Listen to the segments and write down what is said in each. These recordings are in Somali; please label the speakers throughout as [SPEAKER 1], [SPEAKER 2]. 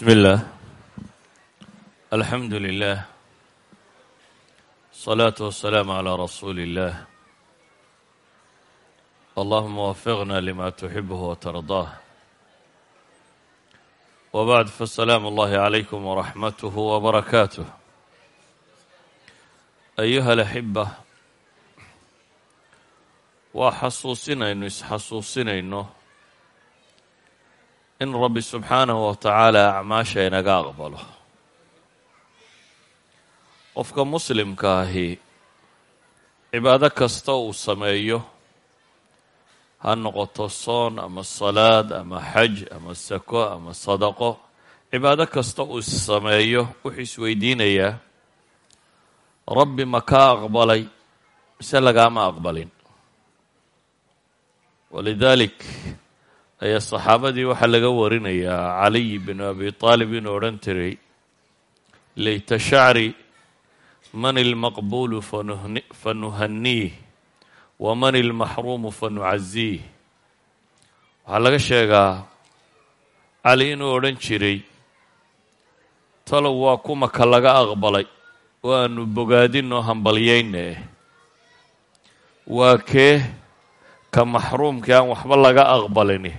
[SPEAKER 1] بسم الله الحمد لله الصلاة والسلام على رسول الله اللهم وفقنا لما تحبه وترضاه وبعد فالسلام الله عليكم ورحمته وبركاته أيها الأحبة waa xasuusinayno isxasuusinayno in rabbi subxaanahu wa tacaala acmaasha inaga aqbalo. Qofka muslimka ahi cibaado kasta uu sameeyo ha noqoto soon ama salaad ama xaj ama sako ama sadaqo cibaado kasta uu sameeyo wuxuu isweydiinayaa rabbi ma kaa aqbalay? Mise lagaama aqbalin? Walidaalik ayaa saxaabadii waxaa laga warinayaa caliy binu abi aalib inuu odhan jiray layta shacri man ilmaqbuulu fanuhaniih wa man ilmaxruumu fanucaziih waxaa laga sheegaa cali inuu odhan jiray talow waa kuma ka laga aqbalay oo aanu bogaadinoo hambalyayne. Waa kee ka maxruumkii aan waxba laga aqbalini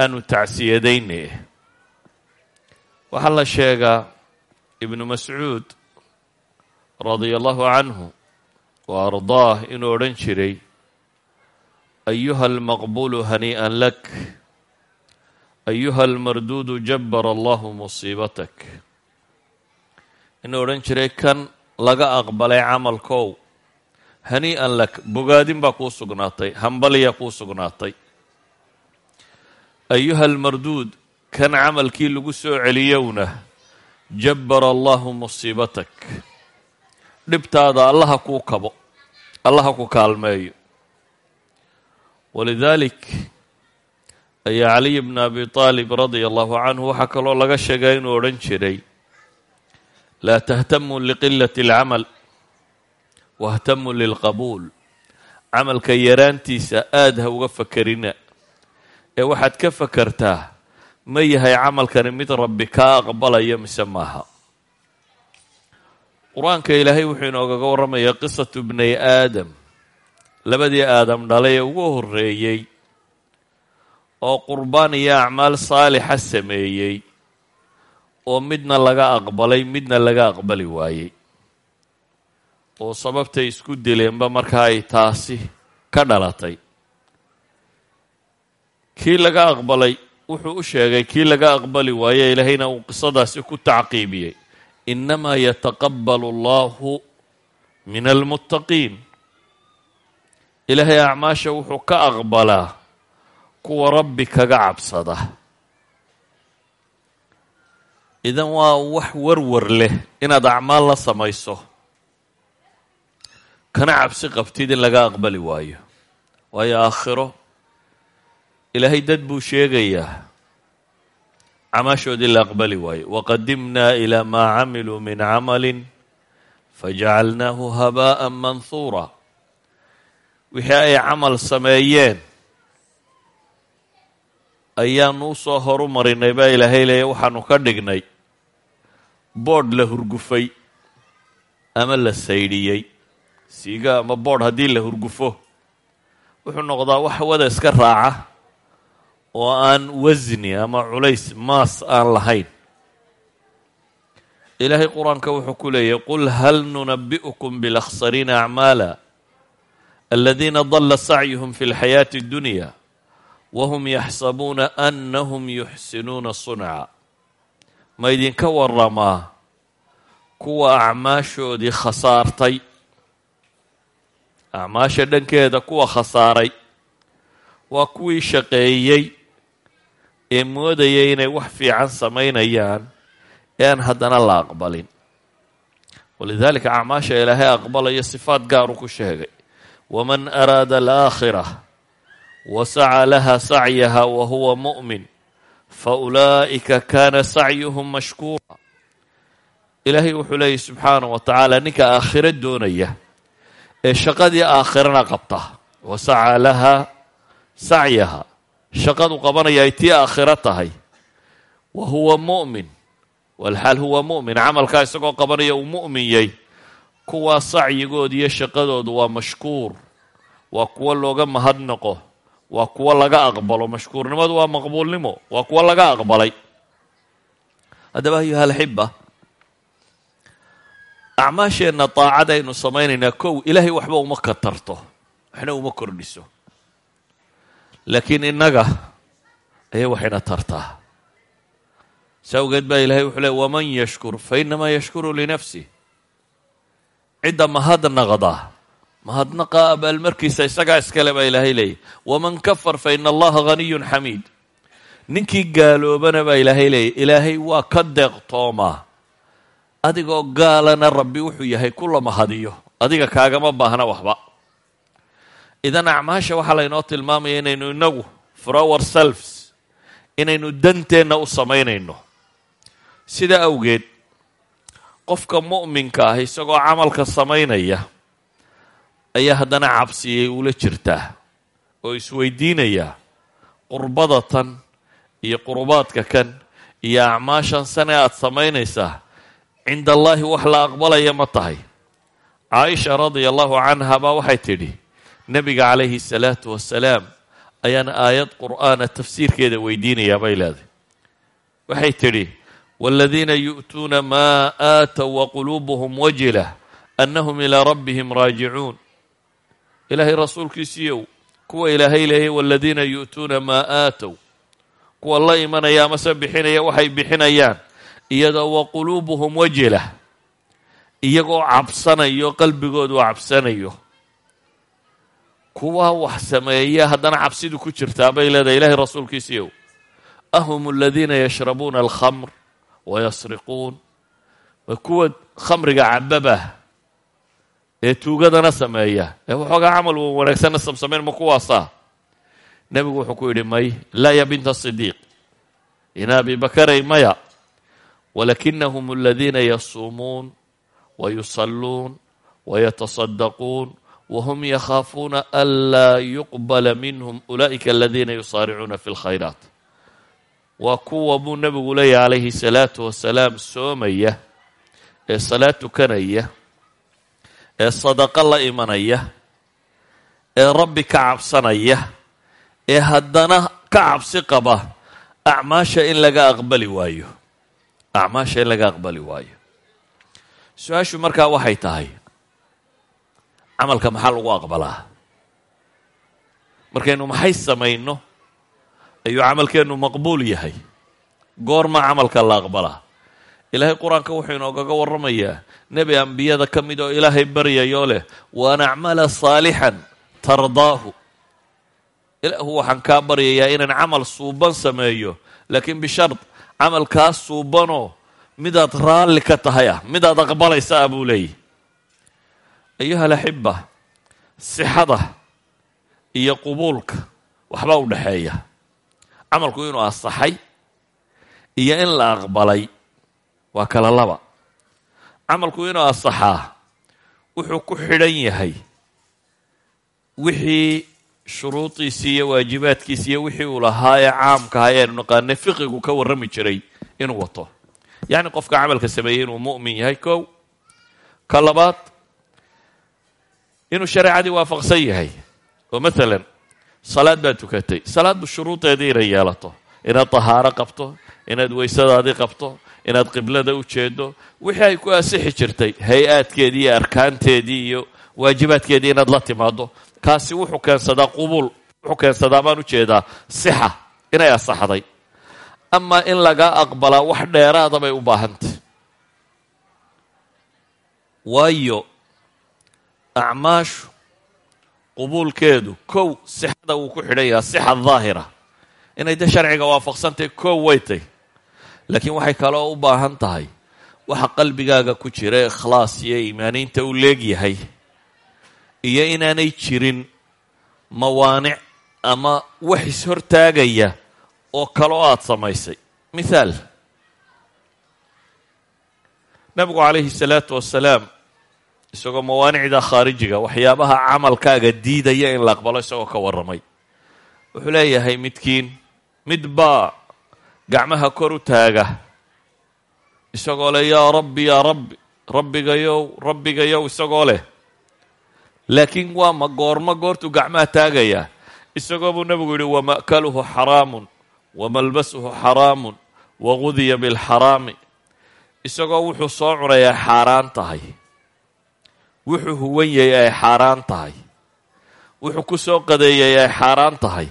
[SPEAKER 1] aanu tacsiyadayne waxaa la sheegaa ibnu mascuud radia allahu canhu wa ardaah inuu jiray ayuha almaqbuulu hanii'an lak ayuha almarduudu jabbar allahu musiibatak inuu odhan jiray kan laga aqbalay camalkow hanii'an lak bogaadin baa kuu sugnaatay hambaliya kuu sugnaatay ayuha almarduud kan camalkii lagu soo celiyowna jabbara allahu musiibatak dhibtaada allaha kuu kabo allaha ku kaalmeeyo walidaalik ayaa caliy bna abi aalib radia allahu canhu waxaa kaloo laga sheegaa inuu odhan jiray laa tahtamu liqilati alcamal wahtamu lilqabuul camalka yaraantiisa aada ha uga fakerina ee waxaad ka fakertaa ma yahay camalkani mid rabbi kaa aqbalaya mise maaha. Qur'aanka ilaahay wuxuu inoogaga warramayaa qisatu bnay aadam. Labadii aadam dhalay ee ugu horreeyey oo qurbaan iyo acmaal saalixa sameeyey oo midna laga aqbalay midna laga aqbali waayey. Oo sababtay isku dileenba markaa ay taasi ka dhalatay kii laga aqbalay wuxuu u sheegay kii laga aqbali waaye ilaahayna uu qisadaasi ku tacqiibiyey. Innamaa yataqabbalu allahu min almuttaqiin ilaahay acmaasha wuxuu ka aqbalaa kuwa rabbi kaga cabsada. Idan waa wax warwar leh inaad acmaal la samayso kana cabsi qabtid in laga aqbali waayo. Waayo aakhiro ilaahay dad buu sheegayaa. Camaashoodii la aqbali waayo. Waqadimnaa ilaa maa camiluu min camalin fajacalnaahu habaa'an manhuura wixii ay camal sameeyeen ayaanu u soo horu marinay baa ilaahay leeya waxaanu ka dhignay. Boodh la hurgufay ama la saydhiyey siiga ama boodh haddii la hurgufo wuxuu noqdaa wax wada iska raaca oo aan wasni ama culays maas aan lahayn. Ilaahay qur'aanka wuxuu ku leeyahy qul hal nunabi'ukum bilakhsariina acmaala aladiina dala sacyuhum fi lxayaati اddunya wahum yaxsabuuna anahum yuxsinuuna sunca ma idinka waramaa kuwa acmaashoodii khasaartay acmaasha dhankeeda kuwa khasaaray waa kuwii shaqeeyey ee moodayay inay wax fiican samaynayaan ee aan haddana la aqbalin. Walidaalika acmaasha ilaahay aqbalayo sifaad gaaru ku sheegay. Waman araada alaakhira wa saca laha sacyaha wa huwa mu'min fa ulaa'ika kaana sacyuhum mashkuura. Ilaahay wuxuu leeyahy subxaanahu wa tacaala ninka aakhiro doonaya ee shaqadii aakhirana qabta wa saca laha sacyaha shaqadu qabanaya ay tii aakhiro tahay. Wa huwa mu'min. Walxaal huwa mu'min. Camalkaa isagoo qabanaya uu mu'min yay. Kuwaa sacyigood iyo shaqadoodu waa mashkuur. Waa kuwo looga mahadnaqo waa kuwo laga aqbalo. Mashkuurnimadu waa maqbuulnimo waa kuwo laga aqbalay. Haddaba ayuha alxiba acmaasheenna daacad aynu samaynaynaa kow ilaahay waxba uma katarto waxna uma kordhiso laakiin innaga ayay waxayna tartaa. Sa awgeed baa ilahay wuxuu leey waman yashkur fa inamaa yashkuru linafsih cidda mahadnaqda mahadnaqa abaalmarkiisa isagaa iskale baa ilaahay leeyay waman kafar fa ina allaha haniyun xamiid. Ninkii gaaloobana baa ilaahay leeyay ilaahay waa ka deeqtoomaa adigoo gaalana rabbi wuxuu yahay kula mahadiyo adiga kaagama baahna waxba idan acmaasha waxaa laynoo tilmaamaya inaynu inagu for our inaynu danteenna u samaynayno. Sidaa awgeed qofka mu'minka ah isagoo camalka samaynaya ayaa haddana cabsiyay ula jirtaa oo isweydiinaya qurbada tan iyo qurbaadka kan iyo acmaashan sane aada samaynaysaa. Cinda allaahi wax la aqbalaya ma tahay. Caaisha radia allahu canha baa waxay tidhi nebiga calayhi salaatu wasalaam ayaan aayad qur'aana tafsiirkeeda weydiinayaa bay leedahay. Waxay tidhi waaladiina yu'tuuna maa aatow waquluubuhum wajila annahum ilaa rabbihim raajicuun ilaahay rasuulkiisiiyow kuwa ilaahay leeyay waaladiina yu'tuuna maa aatow kuwa la imanaya amase bixinaya waxay bixinayaan iyadoo wa quluubuhum wajila. Iyagoo cabsanayo qalbigoodu cabsanayo kuwa wax sameeya haddana cabsidu ku jirtaa bay leedahay ilaahay rasuulkiisiiyow ahum aladiina yashrabuuna alkhamr wayasriquun waa kuwa khamriga cababah ee tuugadana sameeya ee waxoogaa camal wanaagsanna samsamayn ma kuwaasaa nebigu wuxuu ku yidhi may laa ya binta sidiiq ina abi bakaray maya walakinahum aladiina yasuumuun wayusalluun wayataصadaquun wahum yakhaafuuna anlaa yuqbala minhum ulaa'ika aladiina yusaaricuuna fi اlkhayraat waa kuwa buu nebigu leeyahy calayhi salaatu wasalaam soomaya ee salaad tukanaya ee sadaqo la imanaya ee rabbi ka cabsanaya ee haddana ka cabsi qaba acmaasha in laga aqbali waayo acmaasha in laga aqbali waayo su'aashu markaa waxay tahay camalka maxaa lagu aqbalaa? Markaynu maxay samayno? Ayuu camalkeennu maqbuul yahay. Goorma camalka la aqbalaa. Ilaahay qur'aanka wuxuu inoogaga warramayaa nebi ambiyada ka mid oo ilaahay baryayoo leh waan acmala saalixan tardaahu. Ilaahu waxaan kaa baryayaa inaan camal suuban sameeyo laakiin bishard camalkaas suubanoo midaad raalli ka tahay ah midaad aqbalaysa ah buu leeyahy ayuha alaxiba sixada iyo qubuulka waxbaa u dhexeeya camalku inuu asaxay iyo in la aqbalay waa kala laba. camalku inuu asaxaa wuxuu ku xidhan yahay. wixii shuruudiisii iyo waajibaadkiisi iyo wixii uu lahaa ee caamka aha eanu naqaanay fiqigu ka warrami jiray inuu wato yacni qofka camalka sameeyey inuu mu'min yahay kow ka labaad inuu shareecadii waafaqsan yahay. Oo maalan salaad baad tukatay. Salaaddu shuruudeedii inay yeelato. Inaad tahaaro qabto inaad weysadaadii qabto inaad qiblada u jeedo wixii ay ku asixi jirtay hay'aadkeedii arkaanteedii iyo waajibaadkeedii inaad la timaado kaasi wuxuu keensadaa qubuul wuxuu keensadaa baan u jeedaa sixa inay asaxday amaa in lagaa aqbalaa wax dheeraada bay u baahantay. Waayo acmaashu qubuulkeedu kow sixada wuu ku xidhan yahaa sixa daahira. Inay de sharciga waafaqsantahy kow weytay laakiin waxay kaloo u baahan tahay waxa qalbigaaga ku jira ikhlaas iyo iimaaniinta u leegyahay iyo inaanay jirin mawaanic ama wax is-hortaagaya oo kaloo aada samaysay. Mithaal nabigu calayhi salaatu wasalaam isagoo mawaanicda khaarijiga waxyaabaha camalkaaga diidaya in la aqbalo isagoo ka warramay. Wuxuu leeyahay midkiin mid baa gacmaha kor u taaga isagoo leh yaa rabbi yaa rabbi rabbigayow rabbigayow isagoo leh. Laakiin waa ma goormo goortuu gacmaha taagayaa isagoo buu nebigu yidhi wama'kaluhu xaraamun wamalbasuhu xaraamun wagudiya bilxaraami isagoo wuxuu soo cunayaa xaaraan tahay wuxuu huwan yahay ay xaaraan tahay. Wuxuu ku soo qadeeyay ay xaaraan tahay.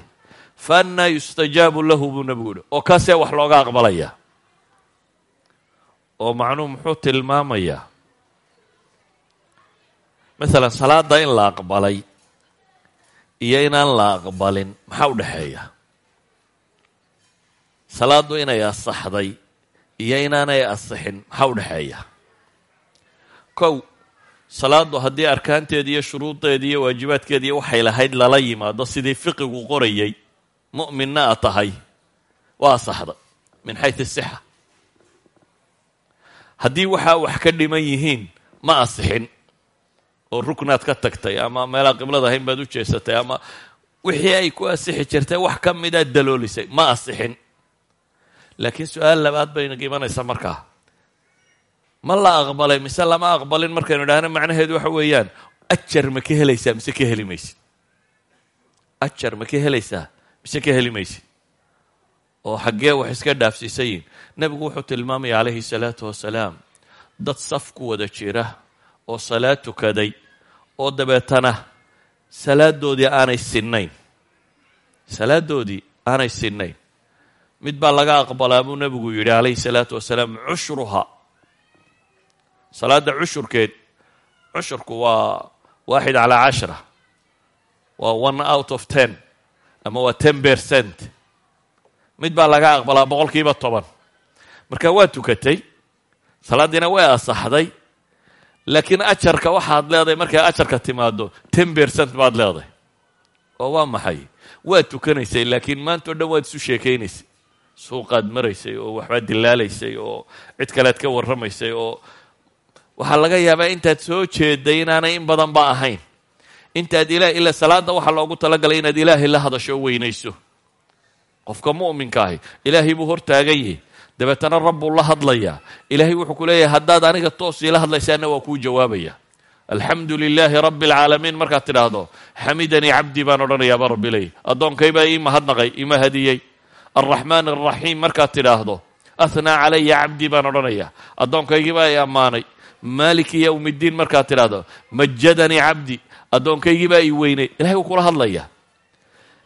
[SPEAKER 1] Fa annaa yustajaabu lahu buu nebigu yidhi. Oo kaasee wax looga aqbalayaa oo macnuhu muxuu tilmaamayaa masalan salaadda in la aqbalay iyo inaan la aqbalin maxaa u dhexeeya? Salaaddu inay asaxday iyo inaanay asixin maxaa u dhexeeya? Kow salaaddu haddii arkaanteedi iyo shuruudeedi iyo waajibaadkeediiyo waxay lahayd lala yimaado sidii fiqigu qorayay mu'minna a tahay. Waa asaxday min xayu sixa. Haddii waxaa wax ka dhiman yihiin ma asixin. Oo ruknaad ka tagtay ama meelaa qiblada ahayn baad u jeesatay ama wixii ay ku asixi jirtay wax ka midaad daloolisay ma asixin. Laakiin su'aal labaad bayna imanaysaa markaa ma la aqbalay mise lama aqbalin markaynu idhaahno macnaheedu waxa weeyaan ajar ma ka helaysaa mise ka heli maysid ajar ma ka helaysaa mise ka heli maysid oo xaggee wax iska dhaafsiisayiin nebigu wuxuu tilmaamaya calayhi salaatu wasalaam dad saf ku wada jira oo salaad tukaday oo dabeetana salaadoodii aanay sinnayn. Salaadoodii aanay sinnayn. Mid baa laga aqbalaa buu nebigu yidhi calayhi salaatu wasalaam cushruha salaadda cushurkeed cushurku waa waaxid calaa cashra waa one out of ten ama waa ten percent. Mid baa laga aqbalaa boqol kiiba toban. Marka waa tukatay salaaddiina way asaxday laakiin ajarka waxaad leedahay markay ajarka timaado ten percent baad leedahay. Oo waa maxay? Waad tukanaysay laakiin maanta o dhan waad isu sheekaynaysay. Suuqaad maraysay oo waxbaad dilaalaysay oo cid kalead ka warramaysay oo waxaa laga yaabaa intaad soo jeeday inaanay in badan ba ahayn. Intaad ilah ila salaadda waxaa loogu talagalay inaad ilaahay la hadasho weynayso. Qofka mu'minka ahi ilaahay buu hor taagan yahay. Dabeetana rabbuu la hadlayaa. Ilaahay wuxuu ku leeyahay haddaad aniga toos iila hadlaysaana waa kuu jawaabaya. Alxamdu lilaahi rabbi alcaalamiin markaad tidhaahdo xamidanii cabdii baan odhanayaaba rabbi addoonkaybaa ii mahadnaqay ima hadiyey alraxmaan alraxiim markaad tidhaahdo ahnaa calaya cabdii baan odhanaya addoonkaygiibaa i ammaanay maaliki yowmiddiin markaad tidhaahdo majadanii cabdi addoonkaygiibaa i weynay ilahay wuu kula hadlaya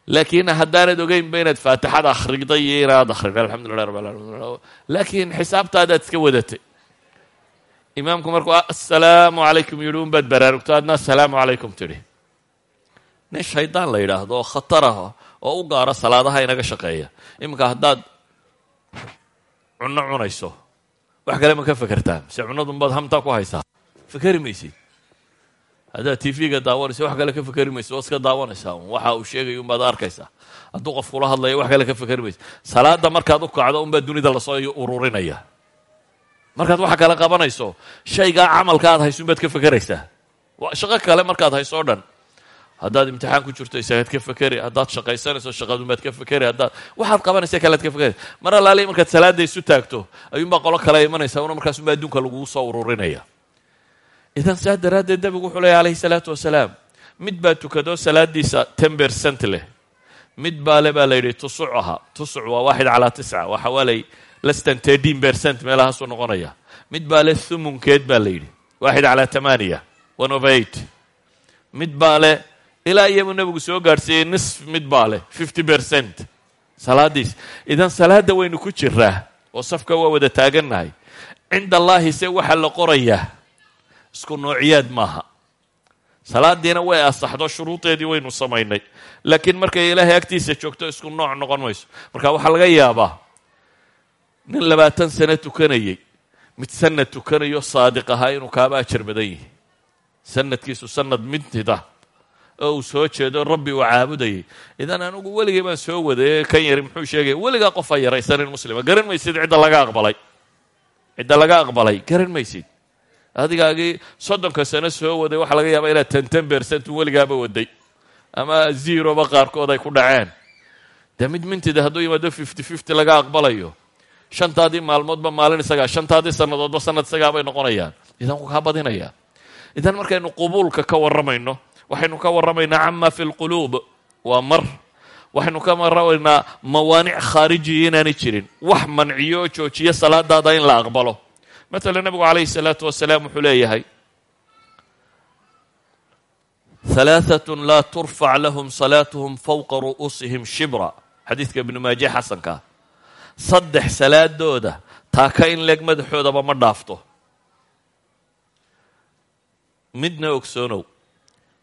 [SPEAKER 1] laakiin haddaanad ogeynba inaad faatixada akhriday iyo inaad akhrin alxamdulilah rab alamin laakiin xisaabtaadaad iska wadatay. Imaamku markuu assalaamu calaykum yidhi un baad baraarugto adna assalaamu calaykum tidhi. Nin shaydaan la yidhaahdo oo khatar ah oo u gaara salaadaha inaga shaqeeya. Iminka haddaad cunno cunayso wax kale ma ka fekertaa mise cunadunbaad hamtaa ku haysaa fekeri maysid haddaad t v-ga daawanaysa wax kale ka fekeri maysa waad iska daawanaysaa un waxa uu sheegaya unbaad arkaysaa hadduu qof kula hadlaya wax kale ka fekeri maysa salaada markaad u kacdo unbaa dunida la soo ururinaya markaad waxa kale qabanayso shaygaa camalka aad hayso unbaad ka fekeraysaa shaqo kale markaad hayso o dhan haddaad imtixaan ku jirto isagaad ka fekeri haddaad shaqaysanayso shaqadunbaad ka fekeri haddaad waxaad qabanaysa kalead ka fekeri mar alaali markaad salaada isu taagto ayuunbaa qolo kale imanaysa una markaasunbaa adduunka laguu soo ururinaya idan saa daraaddeed nabigu wuxuu leeya alayhi salaatu wasalaam mid baa tukado salaadiisa ten percent leh mid baa le baa la yidhi tusuc aha tusuc waa waaxid calaa tisca waa lay lestan thirteen percent meelahaasuu noqonaya mid baa le thumunkeed baa la waaxid calaa tamaaniya one of eight. mid baa le ilaa iyabuu nebigu soo gaadhsiiyey nisf mid baa leh fifty percent. Salaadiis. Idan salaadda waynu ku jiraa oo safka waa wada taagannahay cinda allaahi se waxaa la qorayaa isku noociyaad maaha. Salaadiina way asaxdo shuruudeedii waynu samaynay. Laakiin markay ilaahay agtiisa joogto isku nooc noqon mayso. Marka waxaa laga yaabaa nin labaatan sano tukanayey mid sanad tukanayo saadiq ahaa inuu kaaba ajar badan yihi sanadkiisu sanad midtida oo uu soo jeedo rabbi uu caabudayay. Idan anugu weligay baan soo waday kan yari muxuu sheegaya weligaa qofa yaraysanin muslima garan maysid cidda laga aqbalay. Cidda laga aqbalay. Garan maysid. Adigaagii soddonka sano soo waday waxaa laga yaabaa inaad ten percent weligaaba waday. Ama zeroba qaarkood ay ku dhaceen. Dee mid mintida hadduu yimaado fifty fifty laga aqbalayo. Shantaadii maalmoodba maalin isagaa shantaadii sannadoodba sanad isagaa bay noqonayaan. Idan wuu kaa badinayaa idan markaynu qubuulka ka warramayno waxaynu ka warramaynaa cama fi lquluub waa mar. Waxaynu ka warramaynaa mawaanic khaarijiya inaanay jirin. Wax manciyo oo joojiya salaadaada in la aqbalo. Matala nebigu calayhi salaatu wasalaam wuxuu leeyahay halaaatun laa turfac lahum salaatuhum fowqa ru'uusihim shibra. Xadiidka ibnu maaje xasankaa saddex salaadooda taaka in leeg madaxoodaba ma dhaafto. Midna ogsoonow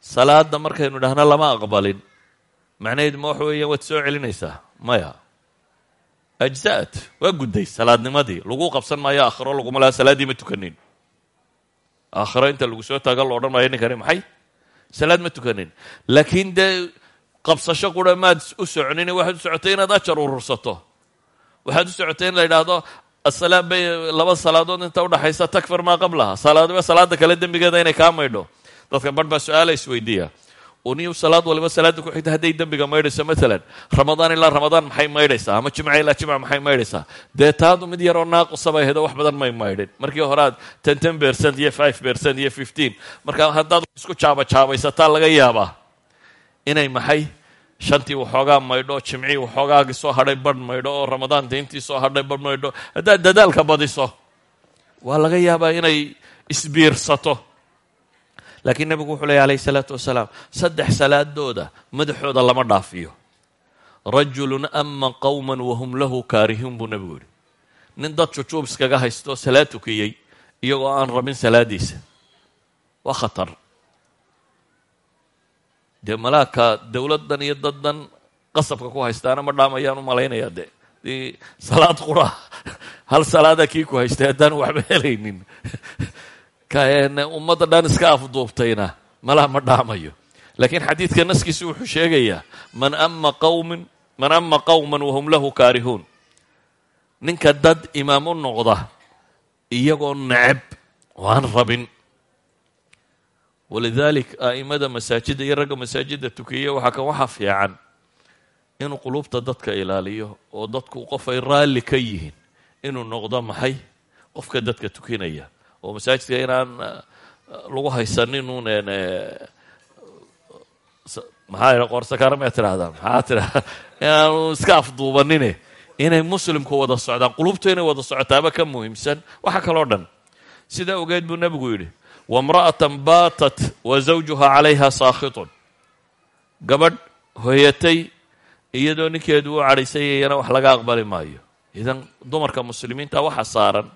[SPEAKER 1] salaada markaynu dhahno lama aqbalin. Macnaheedu ma waxa weeyaan waad soo celinaysaa? Maya. Ajza'at waa gudday salaadnimadii. Lagu qabsan maayo aakhiro laguma laha salaaddii ma tukanin. Aakhiro inta lagu soo taaga lo odhan maayo ninkani maxay? Salaad ma tukanin. Laakiin dee qabsasho qura maad u soconin waxaad u socotay inaad ajar urursato waxaad u socotay in la yidhaahdo asalaam bay laba salaadood inta udhaxaysa takfir maa qablaha salaadba salaada kale dembigeeda inay kaa maydho dadka barh baa su'aala isweydiiya uniyu salaad waliba salaada ku xigta hadday dembiga maydhayso maalan ramadaan ilaa ramadaan maxay maydhaysaa? Ama jimca ilaa jimca maxay maydhaysaa? Dee taadu mid yaroo naaqusa bay ahayd oo wax badan may maydhin. Markii horead ten ten iyo five percent iyo fifteen marka haddaad isku jaabajaabaysataa laga yaabaa inay maxay? Shantii waxoogaa maydho jimcii waxoogaagii soo hadhay badh maydho oo ramadaanta intii soo hadhay badh maydho haddaad dadaalka badiso waa laga yaabaa inay isbiirsato laakiin nebigu wuxuu leeyay alayhi salaatu wasalaam saddex salaadooda madaxooda lama dhaafiyo. Rajulun ama qowman wahum lahu kaarihuun buu nebigu yidhi. Nin dad jujuub iskaga haysto salaad tukiyey iyagoo aan rabin salaadiisa. Waa khatar. Dee malaaka dowladdan iyo daddan qasabka ku haystaana ma dhaamayaan u malaynayaa de salaad qura hal salaada kii ku haystay haddaan waxba helaynin ummadda dhan iska afduubtayna malaha ma dhaamayo. Laakiin xadiidka naskiisu wuxuu sheegayaa man ama qawmin man ama qowman wahum lahu kaarihuun ninka dad imaam u noqda iyagoo neceb oo aan rabin. Walidalik a'imada masaajidda iyo ragga masaajidda tukiya waxaa kan waxa fiican inuu qulubta dadka ilaaliyo oo dadku qof ay raalli ka yihiin inuu noqdo maxay? Qofka dadka tukinaya oo masaajidka inaan lagu haysanin un maxaa qorsakaara ma tirahdaa maxaa tiradaa inaanu iska afduubanine inay muslimku wada socdaan qulubtu inay wada socotaaba ka muhiimsan waxa kaloo dhan sidaa ogeed buu nebigu yidhi wamra'atan baatat wa zawjuha calayha saakhitun gabadh hoyatay iyadoo ninkeedu u cadhaysayayana wax laga aqbali maayo. Idan dumarka muslimiinta waxa saaran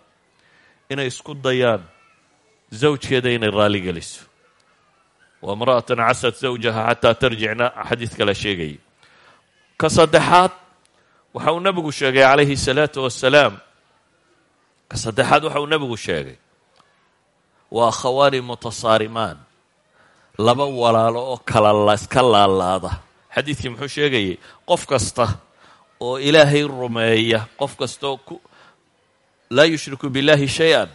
[SPEAKER 1] inay isku dayaan zawjkeeda inay raali geliso. Wamra'atan casad zawjaha xataa tarjicna xadiid kale sheegaya ka saddexaad waxa uu nebigu sheegay calayhi salaatu wasalaam ka saddexaad waxa uu nebigu sheegay. Waa akhawaani mutasaarimaan. Laba walaalo oo kala iska laalaada. Xadiidkii muxuu sheegayay qof kasta oo ilaahay rumeeya qof kastaoo ku laa yushriku billahi shay-an.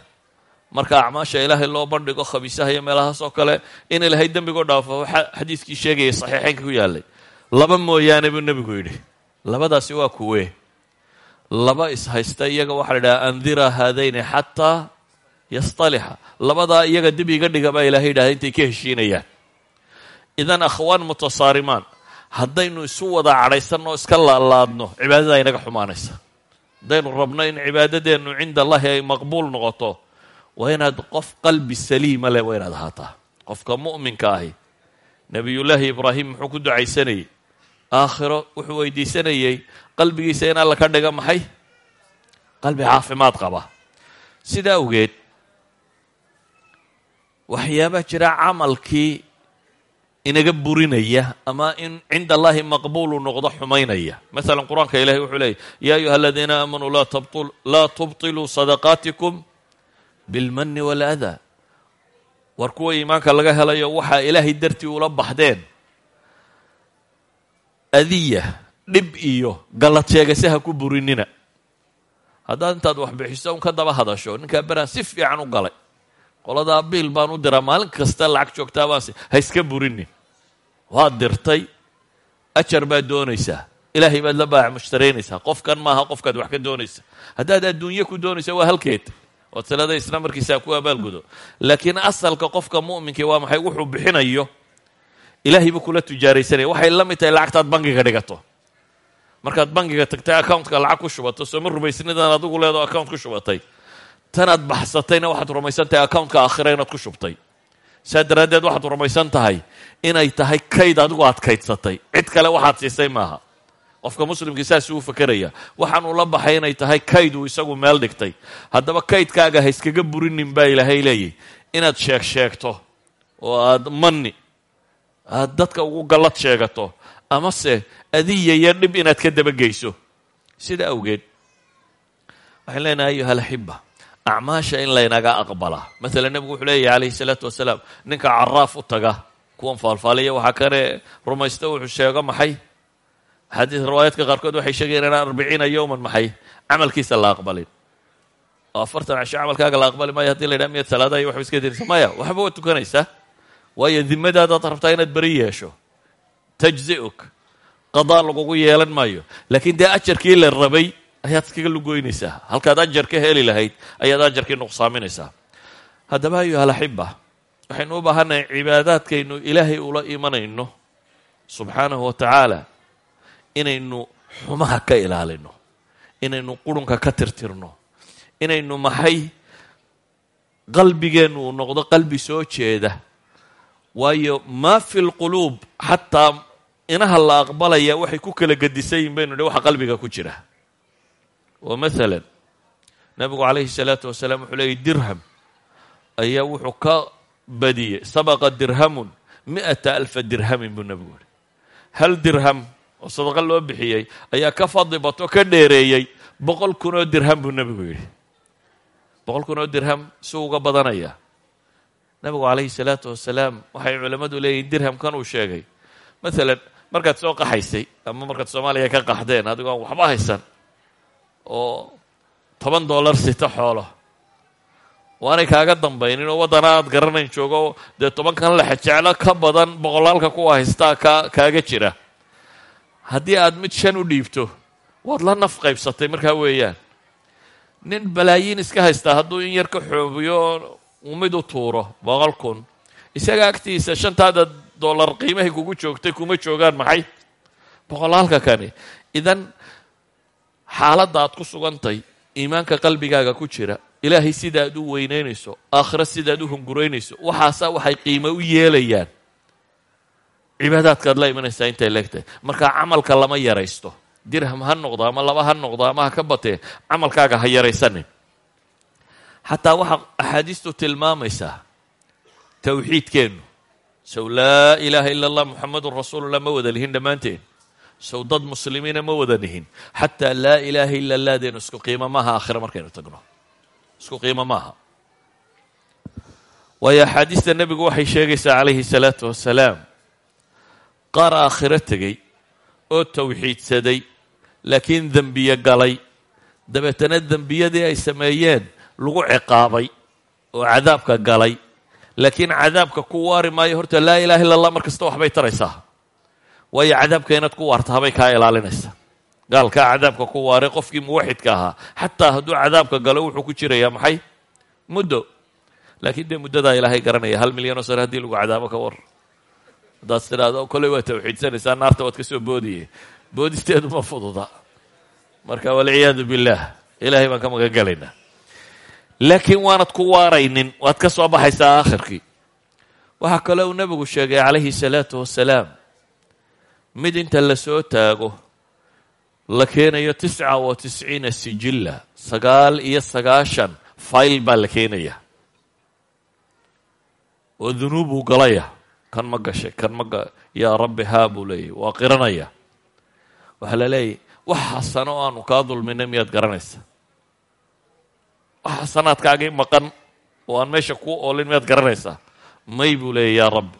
[SPEAKER 1] Marka acmaasha ilaahay loo bandhigo khabiisaha iyo meelahaas oo kale in ilaahay dembigoo dhaafo xadiidkii sheegayay saxiixeynka ku yaallay. Laba mooyaane buu nebigu yidhi. Labadaasi waa kuwee laba ishaysta iyaga waxaa la idhaha andira haadayni xataa yastalixa. Labadaa iyaga dib iga dhiga baa ilahay yidhahda intay ka heshiinayaan. Idan akhwaan mutasaarimaan haddaynu isu wada cadhaysanno iska laalaadno cibaadada inaga xumaanaysa haddaynu rabno in cibaadadeennu cinda allahi ay maqbuul noqoto. Waa inaad qof qalbi saliima leh waa inaad ahaataa. Qofka mu'minka ahi nebiyullaahi ibraahim muxuu ku ducaysanayey. Aakhiro wuxuu weydiisanayey qalbigiisa in alla ka dhiga maxay? Qalbi caafimaad qaba. Sidaa awgeed waxyaabaa jira camalkii inaga burinaya ama in cinda allahi maqbuulu noqdo xumaynaya. Maala qur'aanka ilahi wuxuu leeyay ya ayuha aladiina aamanuu laa tubطiluu sadaqaatikum bilmani waladaa war kuwa iimaanka laga helayo waxaa ilaahay dartii ula baxdeen. Adiya dhib iyo gallad sheegase ku burinina. Haddaad intaad wax bixiso un ka daba hadasho ninkaa beraan si fiican u galay qoladaa biil baan u diraa maalin kasta lacag joogtaa baanse ha iska burinin waad dirtay. Ajar baad doonaysaa. Ilaahay baad la baac mushtaraynaysaa qofkan maaha qofkaad wax ka doonaysa haddaad adduunye ku doonaysa waa halkeed. Ood salada isla markiisa ku abaalgudo laakiin asalka qofka mu'minkii waa maxay wuxuu bixinayo? Ilaahay buu kula tujaaraysanaya. Waxay la mid tahay lacagtaad bangiga dhigato. Markaad bangiga tagtay accountka lacag ku shubato sooma rumaysnidan adigu leedo account ku shubatay tanaad baxsatayna waxaad rumaysan tahay accountka aakhira inaad ku shubtay. Saa daraaddeed waxaad rumaysan tahay inay tahay kayd adigu aad kaydsatay cid kale waxaad siisay maaha. Qofka muslimkii saasuu u fakeraya waxaanuu la baxay inay tahay kayd uu isagu meel dhigtay. Haddaba kaydkaaga ha iskaga burinin baa ilaahay leeyahy inaad sheeg sheegto oo aad mani aad dadka ugu gallad sheegato amase adiya iyo dhib inaad ka dabageyso. Sida awgeed waxaan leenahay ayuha alaxiba acmaasha in laynaga aqbalaa maala nebigu wuxuu leeyahy calayhi salaatu wasalaam ninka caraaf u taga kuwan faalfaaliya waxaa kane rumaysta wuxuu sheego maxay axaadiis riwaayaadka qaarkood waxay sheegayen inaan arbiciina yowman maxay camalkiisa la aqbalin oo afartan casho camalkaaga la aqbali maayo haddii la ydhaha miyaad salaadaha iyo waxba iska diraysa maya waxba waad tukanaysaa waayo dimadaadaad rabtaa inaad beri yeesho tajzi'uk qadaa lagugu yeelan maayo laakiin dee ajarkii la rabay ayaad iskaga lugoynaysaa. Halkaad ajar ka heli lahayd ayaad ajarkii nuqsaaminaysaa haddaba ayuha alaxiba waxaynu u baahannahay cibaadaadkaynu ilaahay ula imanayno subxaanahu wa tacaala inaynu xumaha ka ilaalino inaynu qurunka ka tirtirno inaynu maxay qalbigeennu uu noqdo qalbi soo jeeda. Waayo maa fi lquluub xataa inaha la aqbalaya waxay ku kala gedisayin baynu dhi waxa qalbiga ku jira oo maalan nabigu calayhi salaatu wasalaam wuxuu leeyay dirham. Ayaa wuxuu ka badiyey sabaqa dirhamun mi'ata alfa dirhamin buu nebigu yihi hal dirham oo sadaqa loo bixiyey ayaa ka fadli bato ka dheereeyey boqol kun oo dirham buu nebigu yidhi. Boqol kun oo dirham si uga badanaya. Nabigu calayhi salaatu wasalaam waxay culammadu leeyihiin dirhamkan uu sheegay. Maalan markaad soo qaxaysay ama markaad soomaaliya ka qaxdeen adigoo waxba haysan oo toban dollar sita xoolo. Waanay kaaga dambaynin oo waddana aad garanayn joogo dee tobankan lexe jeclo ka badan boqolaalka kuwa haystaa ka kaaga jira. Haddii aad mid shan u dhiibto waad la naf qaybsatay markaa weeyaan. Nin balaayiin iska haystaa hadduu in yar ka xoobiyo uu mid u tuuro boqol kun. Isaga agtiisa shantaada dollar qiimahay kugu joogtay kuma joogaan maxay? Boqolaalka kani. Idan xaaladda aad ku sugantay iimaanka qalbigaaga ku jira ilaahay sidaaad u weynaynayso aakhiro sidaad u hunguraynayso waxaasaa waxay qiimo u yeelayaan. Cibaadaadkaad la imanaysaa intay leegtahay. Markaa camalka lama yaraysto. Dirham ha noqdo ama laba ha noqdo ama ha ka batee camalkaaga ha yaraysanin. Xataa waxaa axaadiistu tilmaamaysaa towxiidkeennu sow laa ilaaha ila allah muxamadun rasuulullah ma wada lihin dhammaanteen sow dad muslimiina ma wada nihin. Xataa laa ilaaha ila allahdeenu isku qiimo maaha aakhira markaynu tagno. Isku qiimo maaha. Waayo axaadiista nebigu waxay sheegaysaa calayhi salaatu wasalaam qaar aakhiro tegey oo towxiidsaday laakiin dembiye galay. Dabeetana dembiyadii ay sameeyeen lagu ciqaabay oo cadaabka galay. Laakiin cadaabka ku waari maayo horta laa ilaha illa allah mar waxbay taraysaa waayo cadaabka inaad ku waarta habay kaa ilaalinaysa. Gaalkaa cadaabka ku waaray qofkii muwaxidka ahaa. Xataa hadduu cadaabka galo wuxuu ku jirayaa maxay? Muddo. Laakiin dee muddadaa ilaahay garanaya hal milyan oo sare haddii lagu cadaabo ka war. Haddaad tidhaahdo kolley waad tawxiidsanaysaa naarta waad ka soo boodiye. Boodisteedu ma fududa. Marka walciyaadu billaah ilaahay baan ka magan laakiin waanad ku waaraynin waad ka soo baxaysaa aakhirkii. Waxaa kaloo uu nebigu sheegay calayhi salaatu wasalaam mid inta la soo taago la keenayo tisca wa tisciina sijilla sagaal iyo sagaashan fayl baa la keenaya. Oo dunuubuu galaya. Kan ma gashay kan ma yaa rabbi haa buu leeyahy waa qiranaya. Waxaa la leeyahy wax xasano o aanu kaa dulminay miyaad garanaysa? Wax xasanaadkaagii maqan oo aan meesha kuu oolin miyaad garanaysaa may buu leeyahy yaa rabbi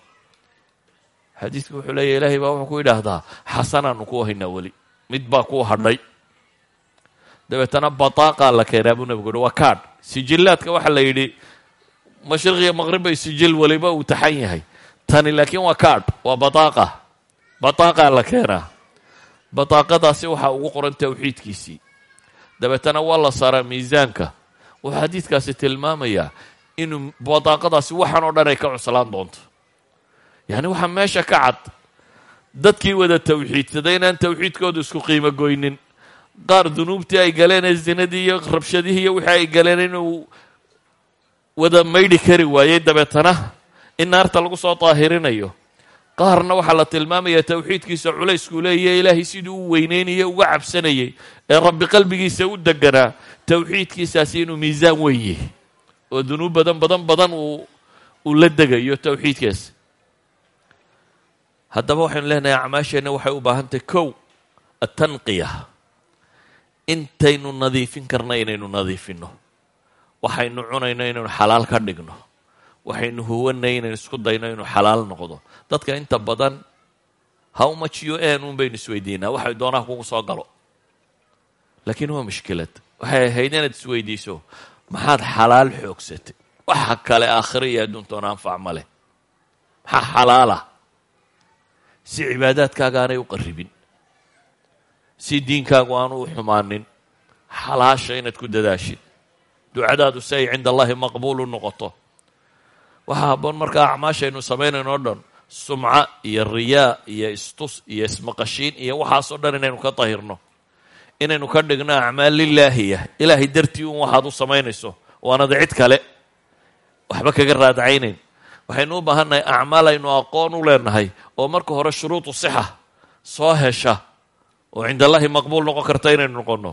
[SPEAKER 1] xadiidku wuxuu leeyahy ilaahay baa wuxuu ku yidhaahdaa xasanaanu ku haynaa weli mid baa kuu hadhay. Dabeetana bataaqaa la keenaa buu nebigu uhi waa kaadh sijillaadka waxaa la yidhi mashriqiyo maqrib bay sijil weliba uu taxan yahay. Tani laakiin waa kaadh waa bataaqa bataaqaa la keenaa. Bataaqadaasi waxaa ugu qoran tawxiidkiisii. Dabeetana waa la saaraa miisaanka. Wuxuu xadiidkaasi tilmaamayaa inuu bataaqadaasi waxaan oo dhan ay ka cuslaan doonto yacni waxaa meesha ka cad dadkii wada tawxiidsaday inaan tawxiidkoodu isku qiimo goynin. Qaar dunuubtii ay galeen ee zinadii iyo rabshadihii iyo wixii ay galeen inuu wada maydhi kari waayey dabeetana in naarta lagu soo daahirinayo qaarna waxaa la tilmaamayaa tawxiidkiisa culayskuu leeyahe ilaahay siduu u weyneynaya uga cabsanayay ee rabbi qalbigiisa u deganaa tawxiidkiisaasi inuu miisaan weyn yahay oo dunuub badan badan badan uu la degayo tawxiidkaasi haddaba waxaynu leenahay acmaasheenna waxay u baahan tahay kow atanqiya. Intaynu nadiifin karna inaynu nadiifinno. Waxaynu cunayno inaynu xalaal ka dhigno. Waxaynu huwanay inaynu isku dayno inuu xalaal noqdo. Dadka inta badan how much u n un baynu isweydiinaa waxay doonaha kugu soo galo. Laakiin waa mushkilad. Waxay ahayd inaad isweydiiso maxaad xalaal xoogsatay? Waxa kale aakhira iyo adduuntoona anfac ma leh. Maxaa xalaalah si cibaadaadkaaga aanay u qarribin si diinkaagu aanu u xumaanin xalaasha inaad ku dadaashid ducadaadu si ay cinda allahi maqbuul u noqoto. Waxaa habboon markaa acmaashaynu samaynayno o dhan sumca iyo riyaa iyo istus iyo ismaqashiin iyo waxaasoo dhan inaynu ka dahirno inaynu ka dhigno acmaal lilaahiya ilaahay dartii un waxaad u samaynayso waanada cid kale. Waxba kaga raadcaynayn waxaynu u baahannahay acmaal aynu aqoon u leenahay oo marka hore shuruudu sixa soo hesha oo cinda allahi maqbuul noqon karta inaynu noqonno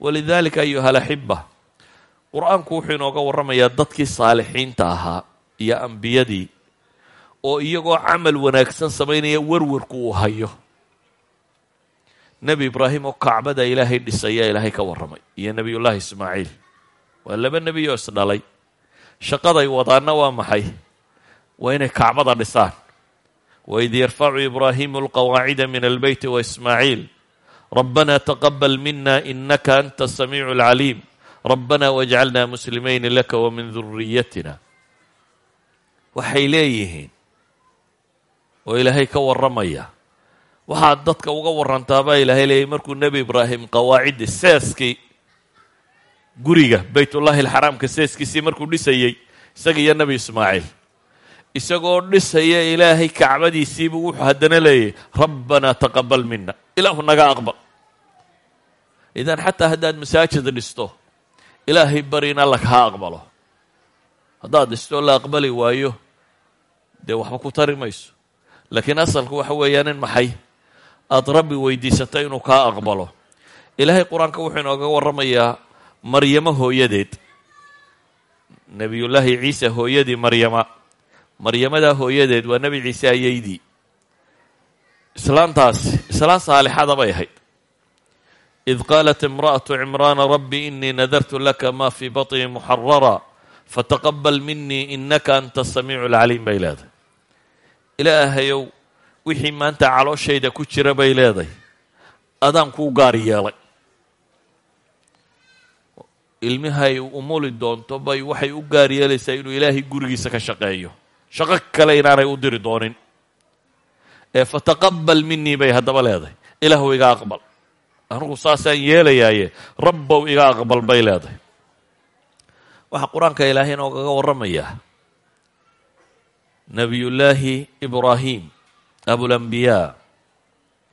[SPEAKER 1] walidalika ayuha alaxiba qur'aanku wuxuu inooga warramayaa dadkii saalixiinta ahaa iyo ambiyadii oo iyagoo camal wanaagsan samaynaya warwarku uu hayo. Nebi ibraahim oo kacbada ilaahay dhisayaa ilaahay ka warramay iyo nebiyullaahi ismaaciil. Waa laba nebiyo isdhalay shaqaday wadaanna waa maxay waa inay kacbada dhisaan waid yarfacu ibraahimu alqawaacida min albeyti waismaaciil rabbana taqabal mina inaka anta asamiicu alcaliim rabbana wajcalna muslimayni laka wamin duriyatina waxay leeyihiin oo ilaahay ka warramaya. Waxaad dadka uga warantaa baa ilaahay leeyahy markuu nebi ibraahim qawaaciddi seeskii guriga baytullaahi alxaraamka seeskiisii markuu dhisayey isaga iyo nebi ismaaciil isagoo dhisaya ilaahay kacbadiisiibuu wuxuu haddana leeyahy rabbanaa taqabal mina ilaahu naga aqbal. Idan xataa haddaad masaajid dhisto ilaahay bari in alla kaa aqbalo. Haddaad dhistoo la aqbali waayo dee waxba ku tari mayso. Laakiin asalku waxa weeyaan in maxay? Aada rabbi weydiisata inuu kaa aqbalo. Ilaahay qur'aanka wuxuu inooga warramayaa maryamo hooyadeed. Nebiyullaahi ciise hooyadii maryama maryamadaa hooyadeed waa nebi ciise ayaydii islaantaasi islaan saalixada bay ahayd. Id qaalat imra'atu cimraana rabbi inii nadartu laka ma fii baطni muxarara fataqabal minii inaka anta asamiicu alcaliim bay leedahay. Ilaahayow wixii maanta calooshayda ku jira bay leedahay. Adaan kuu gaar yeelay. Ilmihay umuli doonto bay waxay u gaar yeelaysaa inuu ilaahay gurigiisa ka shaqeeyo shaqo kale inaanay u diri doonin. Ee fataqabal minii bay haddaba leedahay. Ilaahu iga aqbal. Anugu saasaan yeelayaaye rabbow iga aqbal bay leedahay. Waxaa qur'aanka ilaahay inoogaga warramayaa nebiyullaahi ibraahim abulambiyaa